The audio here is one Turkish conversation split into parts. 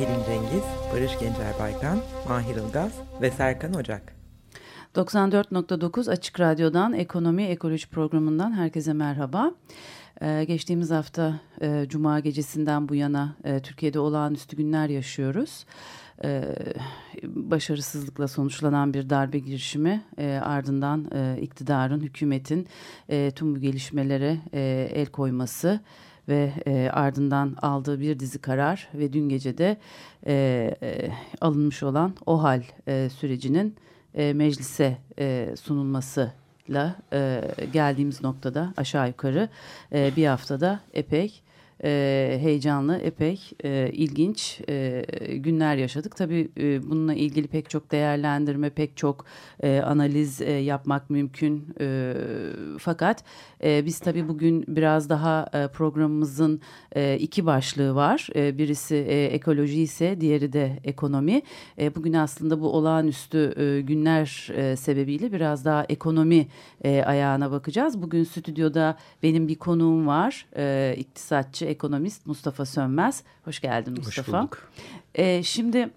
Pelin Cengiz, Barış Gencer Baykan, Mahir Ilgaz ve Serkan Ocak. 94.9 Açık Radyo'dan Ekonomi Ekoloji programından herkese merhaba. Ee, geçtiğimiz hafta e, Cuma gecesinden bu yana e, Türkiye'de olağanüstü günler yaşıyoruz. Ee, başarısızlıkla sonuçlanan bir darbe girişimi e, ardından e, iktidarın, hükümetin e, tüm bu gelişmelere e, el koyması ve e, ardından aldığı bir dizi karar ve dün gece de e, e, alınmış olan OHAL e, sürecinin e, meclise e, sunulmasıyla e, geldiğimiz noktada aşağı yukarı e, bir haftada epey e, heyecanlı, epey e, ilginç e, günler yaşadık. Tabii e, bununla ilgili pek çok değerlendirme, pek çok e, analiz e, yapmak mümkün. E, fakat e, biz tabii bugün biraz daha e, programımızın e, iki başlığı var. E, birisi e, ekoloji ise diğeri de ekonomi. E, bugün aslında bu olağanüstü e, günler e, sebebiyle biraz daha ekonomi e, ayağına bakacağız. Bugün stüdyoda benim bir konuğum var. E, iktisatçı, ekonomist Mustafa Sönmez. Hoş geldin Mustafa. Hoş bulduk. E, şimdi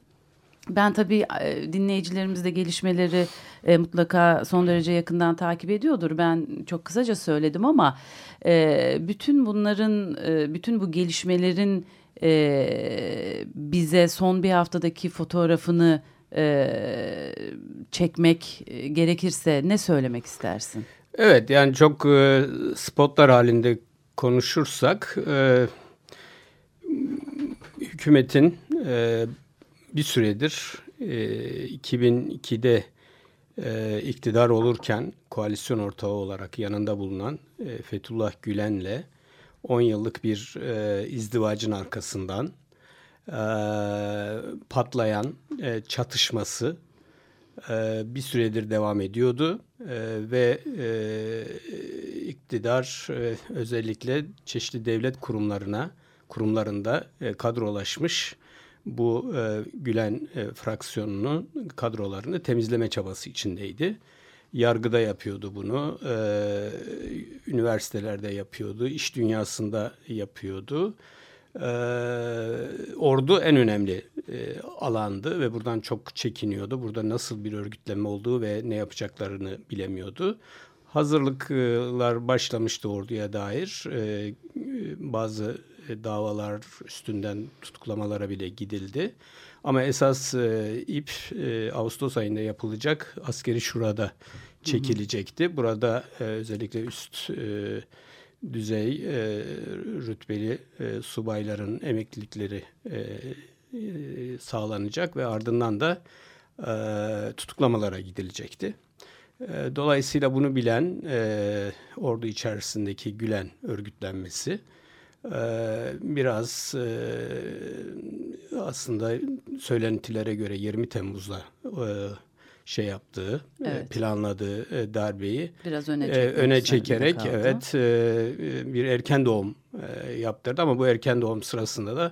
ben tabii e, dinleyicilerimiz de gelişmeleri e, mutlaka son derece yakından takip ediyordur. Ben çok kısaca söyledim ama e, bütün bunların, e, bütün bu gelişmelerin e, bize son bir haftadaki fotoğrafını e, çekmek gerekirse ne söylemek istersin? Evet yani çok e, spotlar halinde konuşursak e, hükümetin e, bir süredir e, 2002'de e, iktidar olurken koalisyon ortağı olarak yanında bulunan e, Fethullah Gülen'le 10 yıllık bir e, izdivacın arkasından e, patlayan e, çatışması bir süredir devam ediyordu e, ve e, iktidar e, özellikle çeşitli devlet kurumlarına kurumlarında e, kadrolaşmış bu e, Gülen e, fraksiyonunun kadrolarını temizleme çabası içindeydi. Yargıda yapıyordu bunu, e, üniversitelerde yapıyordu, iş dünyasında yapıyordu. E, ordu en önemli e, alandı ve buradan çok çekiniyordu. Burada nasıl bir örgütleme olduğu ve ne yapacaklarını bilemiyordu. Hazırlıklar başlamıştı orduya dair. E, bazı davalar üstünden tutuklamalara bile gidildi. Ama esas e, ip e, Ağustos ayında yapılacak askeri şurada çekilecekti. Burada e, özellikle üst e, düzey e, rütbeli e, subayların emeklilikleri e, e, sağlanacak ve ardından da e, tutuklamalara gidilecekti. E, dolayısıyla bunu bilen e, ordu içerisindeki Gülen örgütlenmesi ee, biraz e, aslında söylentilere göre 20 Temmuz'da e, şey yaptığı, e, evet. planladığı darbeyi biraz öne, öne çekerek evet bir erken doğum yaptırdı ama bu erken doğum sırasında da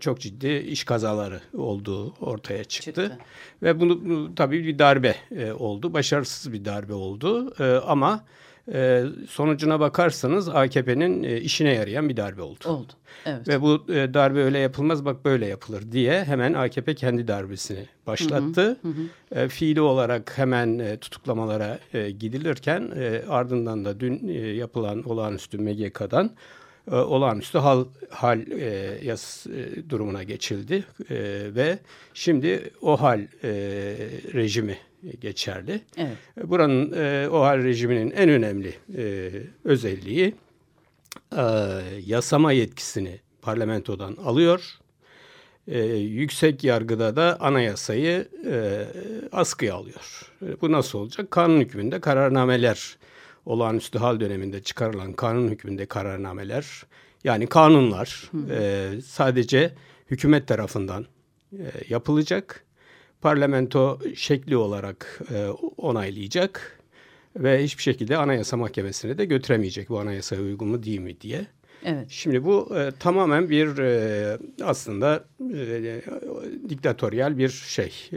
çok ciddi iş kazaları olduğu ortaya çıktı. çıktı. Ve bunu tabii bir darbe oldu. Başarısız bir darbe oldu. Ama e, sonucuna bakarsanız AKP'nin e, işine yarayan bir darbe oldu. Oldu. Evet. Ve bu e, darbe öyle yapılmaz bak böyle yapılır diye hemen AKP kendi darbesini başlattı. Hı hı hı. E, fiili olarak hemen e, tutuklamalara e, gidilirken e, ardından da dün e, yapılan olağanüstü MGK'dan e, olağanüstü hal, hal e, yas e, durumuna geçildi e, ve şimdi o hal e, rejimi geçerli. Evet. Buranın e, OHAL rejiminin en önemli e, özelliği e, yasama yetkisini parlamentodan alıyor. E, yüksek yargıda da anayasayı e, askıya alıyor. E, bu nasıl olacak? Kanun hükmünde kararnameler, olağanüstü hal döneminde çıkarılan kanun hükmünde kararnameler, yani kanunlar e, sadece hükümet tarafından e, yapılacak parlamento şekli olarak e, onaylayacak ve hiçbir şekilde Anayasa Mahkemesi'ne de götüremeyecek bu anayasaya uygun mu değil mi diye. Evet. Şimdi bu e, tamamen bir e, aslında e, diktatöryel bir şey.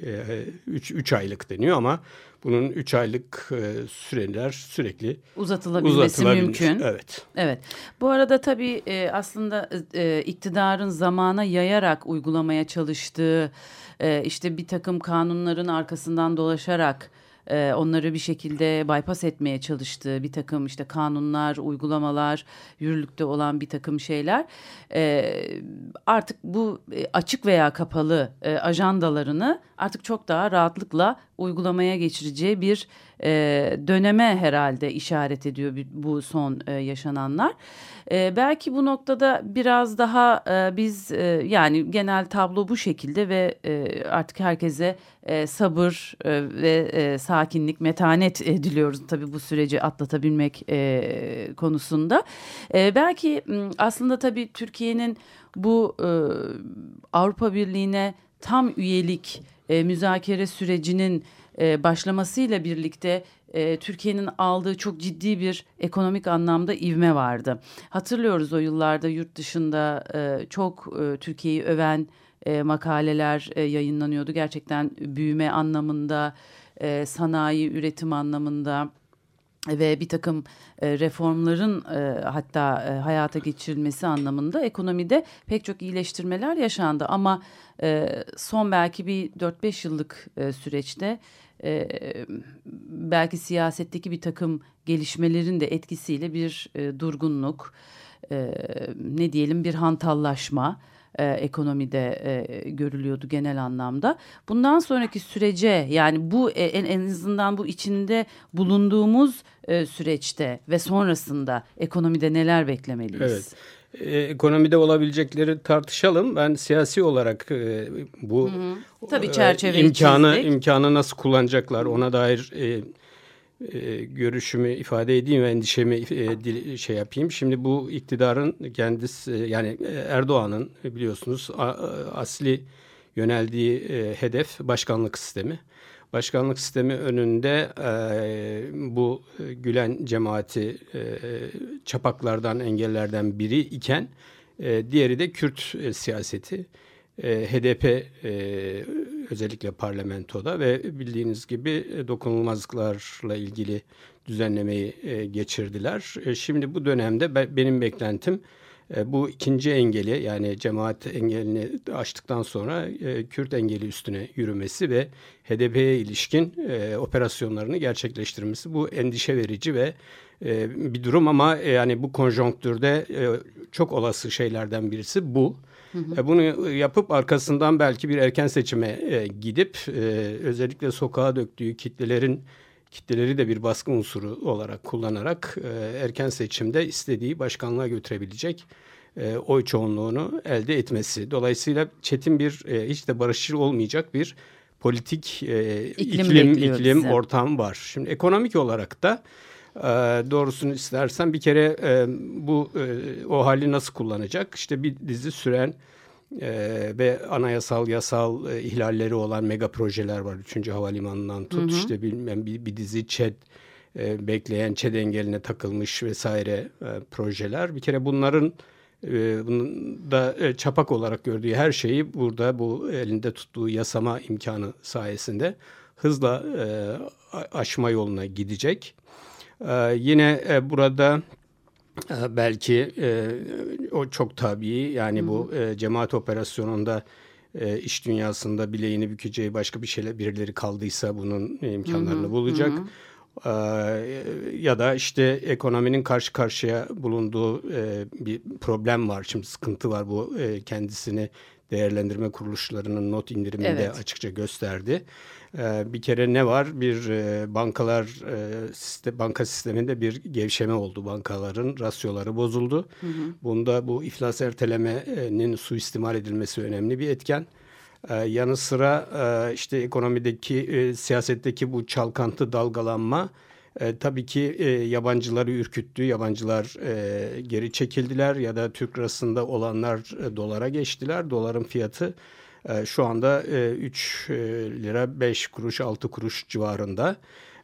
3 e, üç aylık deniyor ama bunun 3 aylık e, süreler sürekli uzatılabilmesi mümkün. Evet. Evet. Bu arada tabii e, aslında e, iktidarın zamana yayarak uygulamaya çalıştığı e, işte bir takım kanunların arkasından dolaşarak e, onları bir şekilde bypass etmeye çalıştığı bir takım işte kanunlar, uygulamalar, yürürlükte olan bir takım şeyler. E, artık bu e, açık veya kapalı e, ajandalarını artık çok daha rahatlıkla uygulamaya geçireceği bir e, döneme herhalde işaret ediyor bu son e, yaşananlar. E, belki bu noktada biraz daha e, biz e, yani genel tablo bu şekilde ve e, artık herkese e, sabır e, ve e, sakinlik, metanet e, diliyoruz tabii bu süreci atlatabilmek e, konusunda. E, belki aslında tabii Türkiye'nin bu e, Avrupa Birliği'ne tam üyelik e, müzakere sürecinin e, başlamasıyla birlikte e, Türkiye'nin aldığı çok ciddi bir ekonomik anlamda ivme vardı. Hatırlıyoruz o yıllarda yurt dışında e, çok e, Türkiye'yi öven e, makaleler e, yayınlanıyordu. Gerçekten büyüme anlamında, e, sanayi üretim anlamında ve bir takım e, reformların e, hatta e, hayata geçirilmesi anlamında ekonomide pek çok iyileştirmeler yaşandı. Ama e, son belki bir 4-5 yıllık e, süreçte e, belki siyasetteki bir takım gelişmelerin de etkisiyle bir e, durgunluk, e, ne diyelim bir hantallaşma e, ekonomide e, görülüyordu genel anlamda. Bundan sonraki sürece yani bu e, en, en azından bu içinde bulunduğumuz e, süreçte ve sonrasında ekonomide neler beklemeliyiz? Evet. E, ekonomide olabilecekleri tartışalım. Ben siyasi olarak e, bu hı hı. Tabii e, imkanı çizdik. imkanı nasıl kullanacaklar ona dair e, e, görüşümü ifade edeyim ve endişemi e, şey yapayım. Şimdi bu iktidarın kendisi yani Erdoğan'ın biliyorsunuz asli yöneldiği e, hedef başkanlık sistemi. Başkanlık sistemi önünde e, bu Gülen cemaati e, çapaklardan engellerden biri iken e, diğeri de Kürt e, siyaseti. E, HDP e, özellikle parlamentoda ve bildiğiniz gibi e, dokunulmazlıklarla ilgili düzenlemeyi e, geçirdiler. E, şimdi bu dönemde be, benim beklentim bu ikinci engeli yani cemaat engelini aştıktan sonra Kürt engeli üstüne yürümesi ve HDP'ye ilişkin operasyonlarını gerçekleştirmesi bu endişe verici ve bir durum ama yani bu konjonktürde çok olası şeylerden birisi bu. Hı hı. E, bunu yapıp arkasından belki bir erken seçime e, gidip e, özellikle sokağa döktüğü kitlelerin kitleleri de bir baskı unsuru olarak kullanarak erken seçimde istediği başkanlığa götürebilecek oy çoğunluğunu elde etmesi. Dolayısıyla çetin bir hiç de barışçıl olmayacak bir politik iklim, iklim, iklim ortam var. Şimdi ekonomik olarak da doğrusunu istersen bir kere bu o hali nasıl kullanacak? İşte bir dizi süren e, ve anayasal yasal e, ihlalleri olan mega projeler var. Üçüncü havalimanından tut hı hı. işte bilmem bir, bir dizi ÇED e, bekleyen ÇED engeline takılmış vesaire e, projeler. Bir kere bunların e, bunun da e, çapak olarak gördüğü her şeyi burada bu elinde tuttuğu yasama imkanı sayesinde hızla e, aşma yoluna gidecek. E, yine e, burada ee, belki e, o çok tabii yani Hı -hı. bu e, cemaat operasyonunda e, iş dünyasında bileğini bükeceği başka bir şeyler birileri kaldıysa bunun imkanlarını Hı -hı. bulacak. Hı -hı. Ee, ya da işte ekonominin karşı karşıya bulunduğu e, bir problem var. Şimdi sıkıntı var bu e, kendisini değerlendirme kuruluşlarının not indiriminde evet. açıkça gösterdi. Ee, bir kere ne var? Bir e, bankalar e, banka sisteminde bir gevşeme oldu. Bankaların rasyoları bozuldu. Hı hı. Bunda bu iflas ertelemenin suistimal edilmesi önemli bir etken. Ee, yanı sıra e, işte ekonomideki, siyasetteki bu çalkantı dalgalanma e, tabii ki e, yabancıları ürküttü. Yabancılar e, geri çekildiler ya da Türk lirasında olanlar e, dolara geçtiler. Doların fiyatı e, şu anda e, 3 e, lira 5 kuruş 6 kuruş civarında.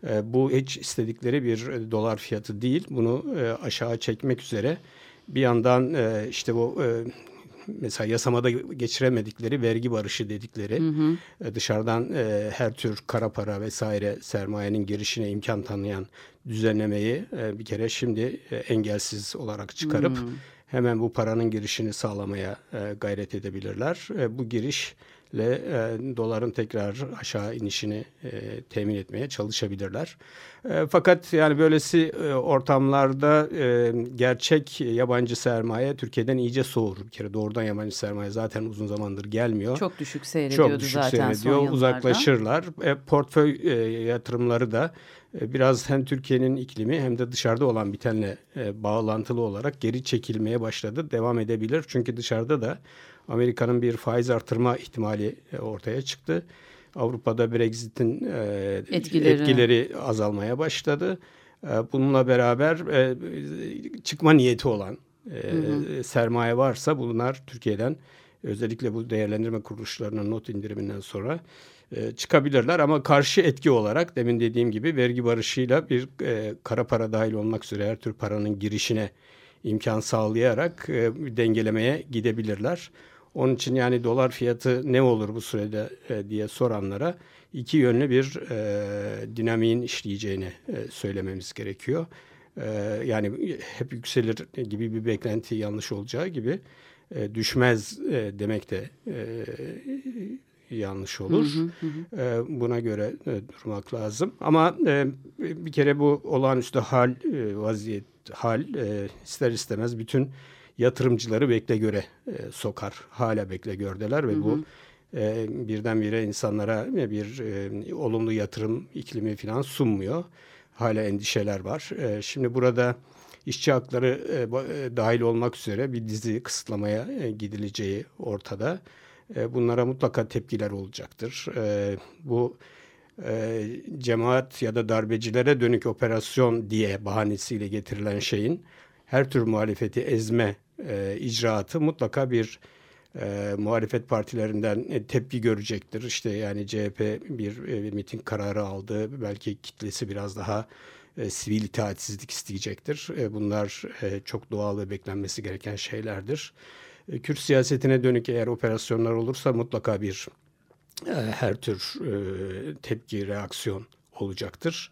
E, bu hiç istedikleri bir e, dolar fiyatı değil. Bunu e, aşağı çekmek üzere bir yandan e, işte bu e, mesela yasamada geçiremedikleri vergi barışı dedikleri hı hı. E, dışarıdan e, her tür kara para vesaire sermayenin girişine imkan tanıyan düzenlemeyi e, bir kere şimdi e, engelsiz olarak çıkarıp hı. Hemen bu paranın girişini sağlamaya e, gayret edebilirler. E, bu giriş ile e, doların tekrar aşağı inişini e, temin etmeye çalışabilirler. E, fakat yani böylesi e, ortamlarda e, gerçek yabancı sermaye Türkiye'den iyice soğur. Bir kere doğrudan yabancı sermaye zaten uzun zamandır gelmiyor. Çok düşük seyrediyordu Çok düşük zaten seyrediyor. son Uzaklaşırlar. E, portföy e, yatırımları da biraz hem Türkiye'nin iklimi hem de dışarıda olan bitenle e, bağlantılı olarak geri çekilmeye başladı. Devam edebilir. Çünkü dışarıda da Amerika'nın bir faiz artırma ihtimali e, ortaya çıktı. Avrupa'da Brexit'in e, etkileri. etkileri azalmaya başladı. E, bununla beraber e, çıkma niyeti olan e, hı hı. sermaye varsa bunlar Türkiye'den özellikle bu değerlendirme kuruluşlarının not indiriminden sonra e, çıkabilirler ama karşı etki olarak demin dediğim gibi vergi barışıyla bir e, kara para dahil olmak üzere her tür paranın girişine imkan sağlayarak e, dengelemeye gidebilirler. Onun için yani dolar fiyatı ne olur bu sürede e, diye soranlara iki yönlü bir e, dinamiğin işleyeceğini e, söylememiz gerekiyor. E, yani hep yükselir gibi bir beklenti yanlış olacağı gibi e, düşmez e, demek de e, yanlış olur. Hı hı hı. E, buna göre e, durmak lazım. Ama e, bir kere bu olağanüstü hal e, vaziyet hal e, ister istemez bütün yatırımcıları bekle göre e, sokar. Hala bekle gördeler ve hı hı. bu e, birdenbire insanlara bir e, olumlu yatırım iklimi falan sunmuyor. Hala endişeler var. E, şimdi burada işçi hakları e, e, dahil olmak üzere bir dizi kısıtlamaya e, gidileceği ortada. E, bunlara mutlaka tepkiler olacaktır. E, bu e, cemaat ya da darbecilere dönük operasyon diye bahanesiyle getirilen şeyin her tür muhalefeti ezme icraatı mutlaka bir e, muhalefet partilerinden e, tepki görecektir. İşte yani CHP bir, e, miting kararı aldı. Belki kitlesi biraz daha e, sivil itaatsizlik isteyecektir. E, bunlar e, çok doğal ve beklenmesi gereken şeylerdir. E, Kürt siyasetine dönük eğer operasyonlar olursa mutlaka bir e, her tür e, tepki, reaksiyon olacaktır.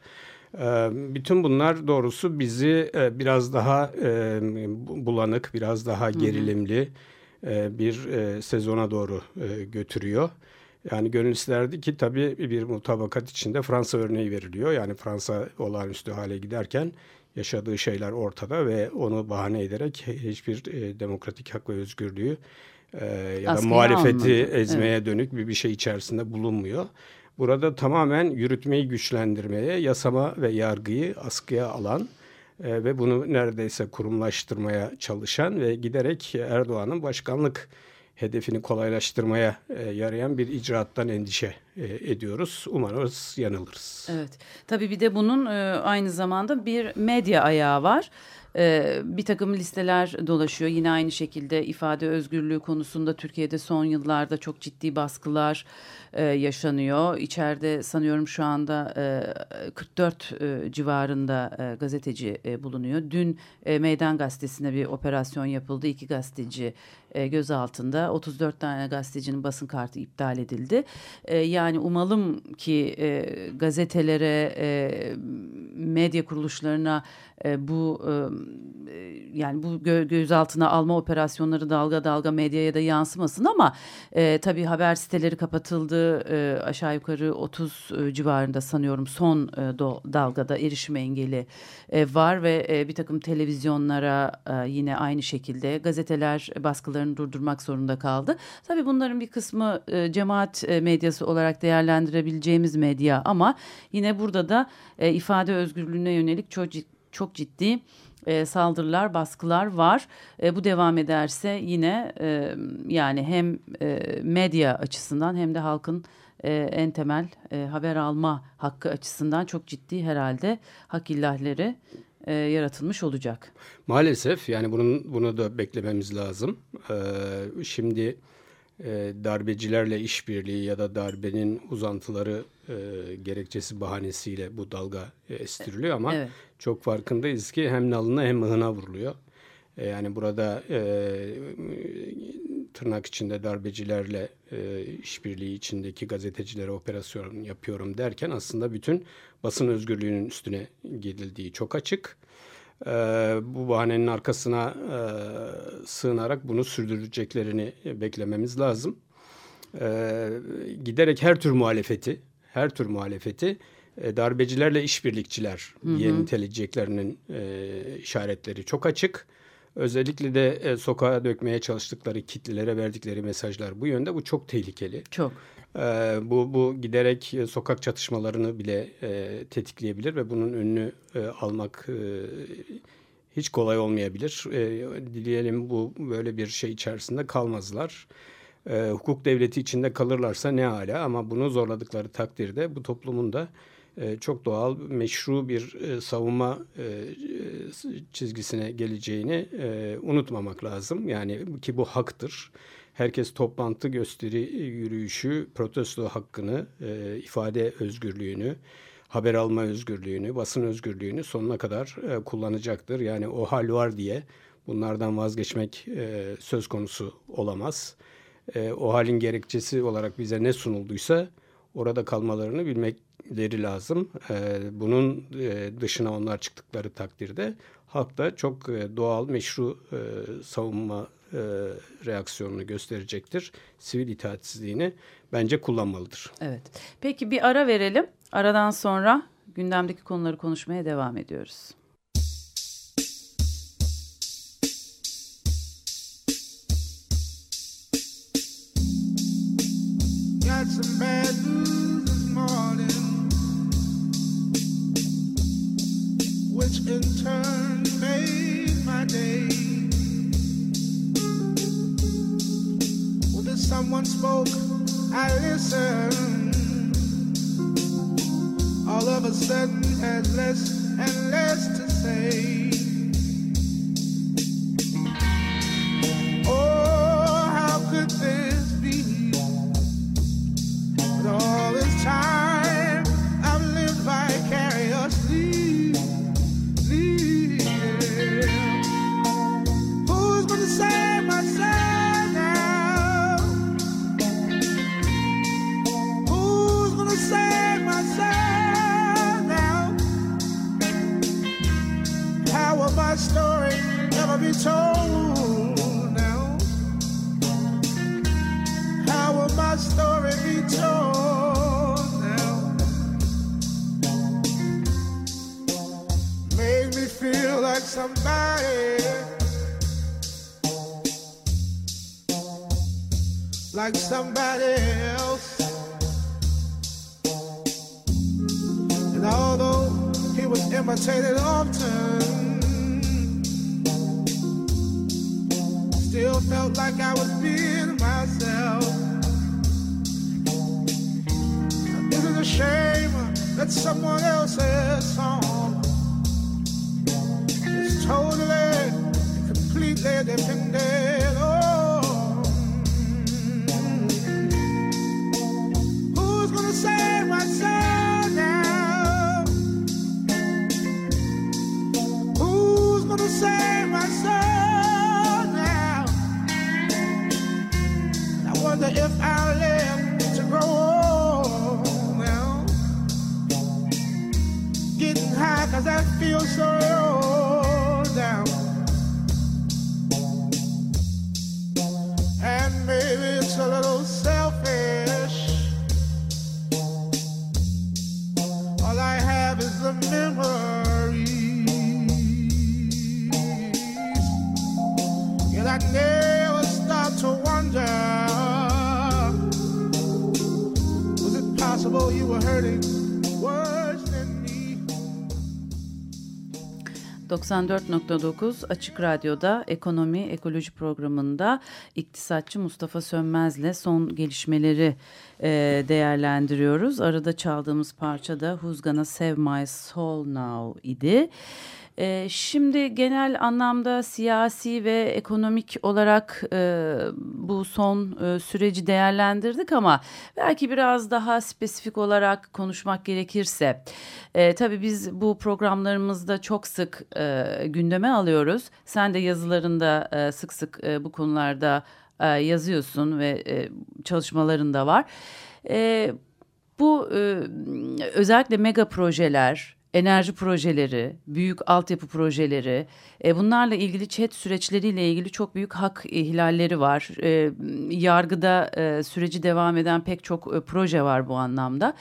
Bütün bunlar doğrusu bizi biraz daha bulanık, biraz daha gerilimli bir sezona doğru götürüyor. Yani gönül isterdi ki tabii bir mutabakat içinde Fransa örneği veriliyor. Yani Fransa olağanüstü hale giderken yaşadığı şeyler ortada ve onu bahane ederek hiçbir demokratik hak ve özgürlüğü ya da muhalefeti almadı. ezmeye evet. dönük bir bir şey içerisinde bulunmuyor. Burada tamamen yürütmeyi güçlendirmeye, yasama ve yargıyı askıya alan e, ve bunu neredeyse kurumlaştırmaya çalışan ve giderek Erdoğan'ın başkanlık hedefini kolaylaştırmaya e, yarayan bir icraattan endişe e, ediyoruz. Umarız yanılırız. Evet. Tabii bir de bunun e, aynı zamanda bir medya ayağı var. E, bir takım listeler dolaşıyor. Yine aynı şekilde ifade özgürlüğü konusunda Türkiye'de son yıllarda çok ciddi baskılar e, yaşanıyor. İçeride sanıyorum şu anda e, 44 e, civarında e, gazeteci e, bulunuyor. Dün e, Meydan Gazetesi'ne bir operasyon yapıldı. İki gazeteci e, gözaltında. 34 tane gazetecinin basın kartı iptal edildi. E, yani umalım ki e, gazetelere, e, medya kuruluşlarına bu yani bu gö gözaltına alma operasyonları dalga dalga medyaya da yansımasın ama e, tabii haber siteleri kapatıldı aşağı yukarı 30 e, civarında sanıyorum son dalgada erişim engeli var ve bir takım televizyonlara yine aynı şekilde gazeteler baskılarını durdurmak zorunda kaldı. Tabii bunların bir kısmı e, cemaat e, medyası olarak değerlendirebileceğimiz medya ama yine burada da e, ifade özgürlüğüne yönelik çok çok ciddi e, saldırılar, baskılar var. E, bu devam ederse yine e, yani hem e, medya açısından hem de halkın e, en temel e, haber alma hakkı açısından çok ciddi herhalde hak illahleri e, yaratılmış olacak. Maalesef yani bunun bunu da beklememiz lazım. Ee, şimdi e, darbecilerle işbirliği ya da darbenin uzantıları e, gerekçesi bahanesiyle bu dalga e, estiriliyor ama evet. çok farkındayız ki hem nalına hem mıhına vuruluyor. E, yani burada e, tırnak içinde darbecilerle e, işbirliği içindeki gazetecilere operasyon yapıyorum derken aslında bütün basın özgürlüğünün üstüne gidildiği çok açık. E, bu bahanenin arkasına e, sığınarak bunu sürdüreceklerini beklememiz lazım. E, giderek her tür muhalefeti, her tür muhalefeti e, darbecilerle işbirlikçiler diye niteleyeceklerinin e, işaretleri çok açık. Özellikle de e, sokağa dökmeye çalıştıkları kitlelere verdikleri mesajlar bu yönde. Bu çok tehlikeli. Çok. E, bu, bu giderek e, sokak çatışmalarını bile e, tetikleyebilir ve bunun önünü e, almak e, hiç kolay olmayabilir. E, dileyelim bu böyle bir şey içerisinde kalmazlar. E, hukuk devleti içinde kalırlarsa ne hala ama bunu zorladıkları takdirde bu toplumun da çok doğal meşru bir e, savunma e, çizgisine geleceğini unutmamak lazım. Yani ki bu haktır. Herkes toplantı, gösteri, yürüyüşü, protesto hakkını, ifade özgürlüğünü, haber alma özgürlüğünü, basın özgürlüğünü sonuna kadar kullanacaktır. Yani o hal var diye bunlardan vazgeçmek söz konusu olamaz. o halin gerekçesi olarak bize ne sunulduysa orada kalmalarını bilmekleri lazım. E, bunun e, dışına onlar çıktıkları takdirde halk da çok e, doğal, meşru e, savunma e, reaksiyonunu gösterecektir. Sivil itaatsizliğini bence kullanmalıdır. Evet. Peki bir ara verelim. Aradan sonra gündemdeki konuları konuşmaya devam ediyoruz. Got some All of a sudden, had less and less to say. Imitated often, still felt like I was being myself. Is it a shame that someone else's song is totally, completely dependent on. Who's gonna save save my soul now? I wonder if I'll live to grow old. Getting I feel so old. 94.9 Açık Radyo'da Ekonomi Ekoloji programında iktisatçı Mustafa Sönmez'le son gelişmeleri e, değerlendiriyoruz. Arada çaldığımız parça da Who's Gonna Save My Soul Now idi. E, şimdi genel anlamda siyasi ve ekonomik olarak e, bu son e, süreci değerlendirdik ama belki biraz daha spesifik olarak konuşmak gerekirse e, tabii biz bu programlarımızda çok sık e, gündeme alıyoruz. Sen de yazılarında e, sık sık e, bu konularda e, yazıyorsun ve e, çalışmaların da var. E, bu e, özellikle mega projeler enerji projeleri, büyük altyapı projeleri, e, bunlarla ilgili chat süreçleriyle ilgili çok büyük hak ihlalleri var. E, yargıda e, süreci devam eden pek çok e, proje var bu anlamda.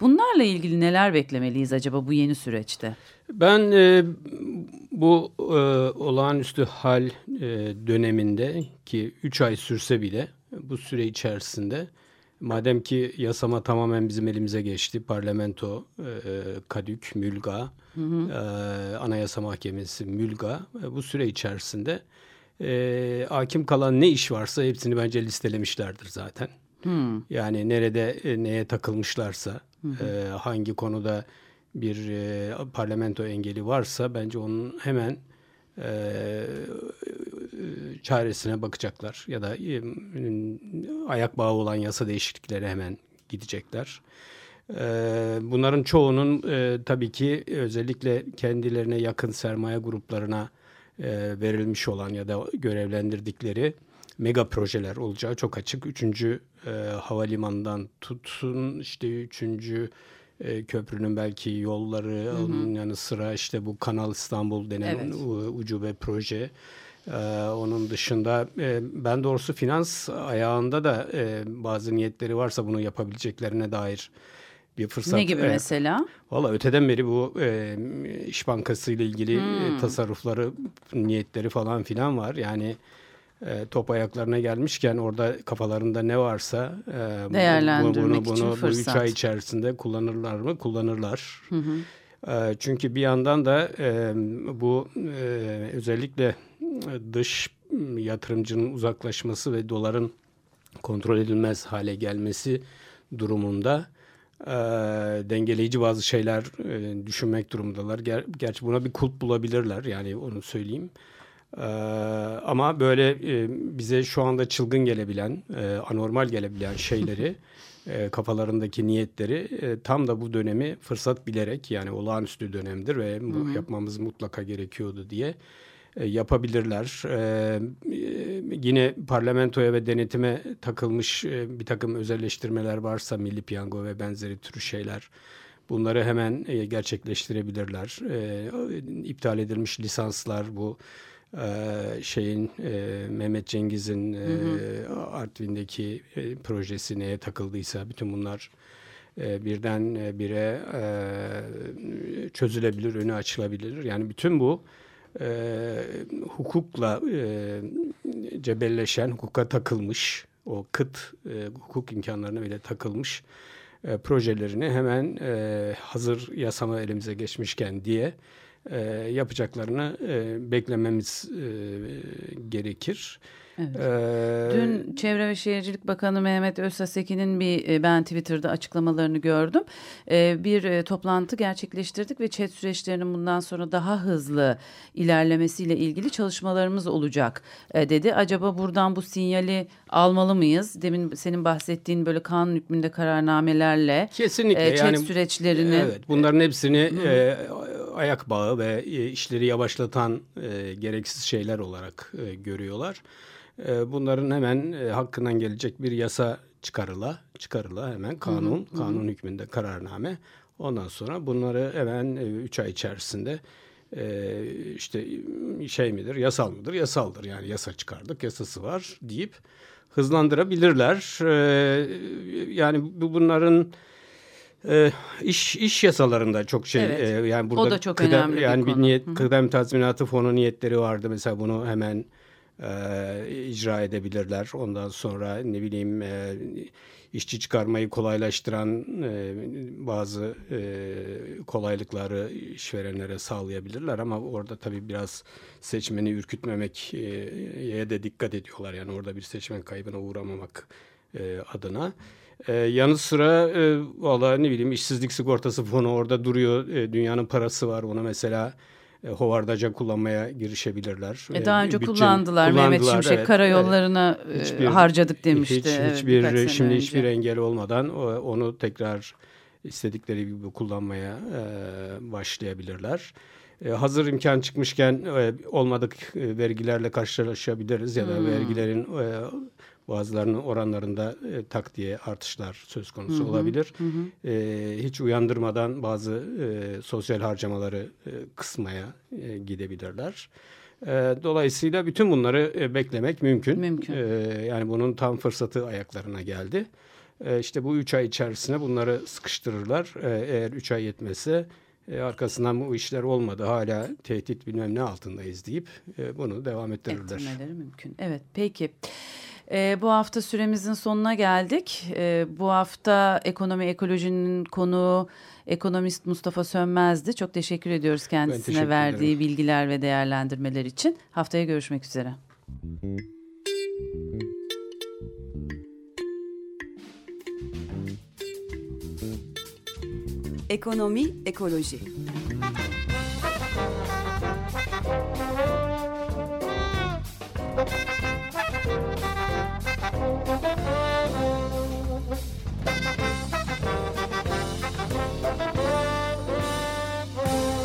Bunlarla ilgili neler beklemeliyiz acaba bu yeni süreçte? Ben e, bu e, olağanüstü hal e, döneminde ki 3 ay sürse bile bu süre içerisinde Madem ki yasama tamamen bizim elimize geçti. Parlamento, e, kadük, mülga, hı hı. E, Anayasa Mahkemesi, mülga. E, bu süre içerisinde e, hakim kalan ne iş varsa hepsini bence listelemişlerdir zaten. Hı. Yani nerede e, neye takılmışlarsa, hı hı. E, hangi konuda bir e, parlamento engeli varsa bence onun hemen e, çaresine bakacaklar ya da e, ayak bağı olan yasa değişiklikleri hemen gidecekler. E, bunların çoğunun e, tabii ki özellikle kendilerine yakın sermaye gruplarına e, verilmiş olan ya da görevlendirdikleri mega projeler olacağı çok açık. Üçüncü e, havalimanından tutun işte üçüncü e, köprünün belki yolları hı hı. onun yanı sıra işte bu Kanal İstanbul denen evet. ucube proje. Ee, onun dışında e, ben doğrusu finans ayağında da e, bazı niyetleri varsa bunu yapabileceklerine dair bir fırsat. Ne gibi e, mesela? Valla öteden beri bu e, İş Bankası ile ilgili hmm. e, tasarrufları, niyetleri falan filan var. Yani e, top ayaklarına gelmişken orada kafalarında ne varsa e, Değerlendirmek bunu, bunu, için bunu, bu üç ay içerisinde kullanırlar mı? Kullanırlar. Hı hı. E, çünkü bir yandan da e, bu e, özellikle dış yatırımcının uzaklaşması ve doların kontrol edilmez hale gelmesi durumunda e, dengeleyici bazı şeyler e, düşünmek durumundalar. Ger gerçi buna bir kulp bulabilirler yani onu söyleyeyim. Ee, ama böyle e, bize şu anda çılgın gelebilen, e, anormal gelebilen şeyleri, e, kafalarındaki niyetleri e, tam da bu dönemi fırsat bilerek yani olağanüstü dönemdir ve hı hı. yapmamız mutlaka gerekiyordu diye e, yapabilirler. E, e, yine parlamentoya ve denetime takılmış e, bir takım özelleştirmeler varsa milli piyango ve benzeri tür şeyler bunları hemen e, gerçekleştirebilirler. E, iptal edilmiş lisanslar bu şeyin e, Mehmet Cengiz'in e, Artvin'deki e, projesi neye takıldıysa bütün bunlar e, birden e, bire e, çözülebilir, önü açılabilir. Yani bütün bu e, hukukla e, cebelleşen, hukuka takılmış, o kıt e, hukuk imkanlarına bile takılmış e, projelerini hemen e, hazır yasama elimize geçmişken diye e, yapacaklarını e, beklememiz e, gerekir. Evet. Ee, Dün Çevre ve Şehircilik Bakanı Mehmet Özsasekin'in bir e, ben Twitter'da açıklamalarını gördüm. Ee, bir e, toplantı gerçekleştirdik ve chat süreçlerinin bundan sonra daha hızlı ilerlemesiyle ilgili çalışmalarımız olacak e, dedi. Acaba buradan bu sinyali almalı mıyız? Demin senin bahsettiğin böyle kanun hükmünde kararnamelerle Kesinlikle. chat yani, süreçlerini. Evet bunların hepsini e, ayak bağı ve işleri yavaşlatan e, gereksiz şeyler olarak e, görüyorlar. E, bunların hemen e, hakkından gelecek bir yasa çıkarıla, çıkarıla hemen kanun, hı hı, kanun hükmünde kararname. Ondan sonra bunları hemen 3 e, ay içerisinde e, işte şey midir, yasal mıdır? Yasaldır yani yasa çıkardık, yasası var deyip hızlandırabilirler. E, yani bu bunların e, iş iş yasalarında çok şey evet. e, yani burada o da çok kıdem, önemli yani bir, bir niyet Hı. kıdem tazminatı fonu niyetleri vardı mesela bunu hemen e, icra edebilirler. Ondan sonra ne bileyim e, işçi çıkarmayı kolaylaştıran e, bazı e, kolaylıkları işverenlere sağlayabilirler ama orada tabii biraz seçmeni ürkütmemekye de dikkat ediyorlar. Yani orada bir seçmen kaybına uğramamak e, adına. Ee, yanı sıra e, valla ne bileyim işsizlik sigortası fonu orada duruyor. E, dünyanın parası var. Onu mesela e, hovardaca kullanmaya girişebilirler. E daha önce Bütçe, kullandılar. Mehmet Şimşek evet, karayollarına evet. Hiçbir, harcadık demişti. Hiç, evet, hiçbir şimdi önce. hiçbir engel olmadan onu tekrar istedikleri gibi kullanmaya e, başlayabilirler. E, hazır imkan çıkmışken e, olmadık e, vergilerle karşılaşabiliriz ya da hmm. vergilerin e, bazılarının oranlarında e, tak diye artışlar söz konusu hı hı, olabilir. Hı. E, hiç uyandırmadan bazı e, sosyal harcamaları e, kısmaya e, gidebilirler. E, dolayısıyla bütün bunları e, beklemek mümkün. Mümkün. E, yani bunun tam fırsatı ayaklarına geldi. E, işte bu üç ay içerisine bunları sıkıştırırlar. E, eğer üç ay yetmezse e, arkasından bu işler olmadı hala tehdit bilmem ne altındayız deyip e, bunu devam ettirirler. Ettirmeleri mümkün. Evet peki. E, bu hafta süremizin sonuna geldik. E, bu hafta ekonomi ekolojinin konuğu ekonomist Mustafa Sönmez'di. Çok teşekkür ediyoruz kendisine teşekkür verdiği ederim. bilgiler ve değerlendirmeler için. Haftaya görüşmek üzere. Ekonomi, ekoloji.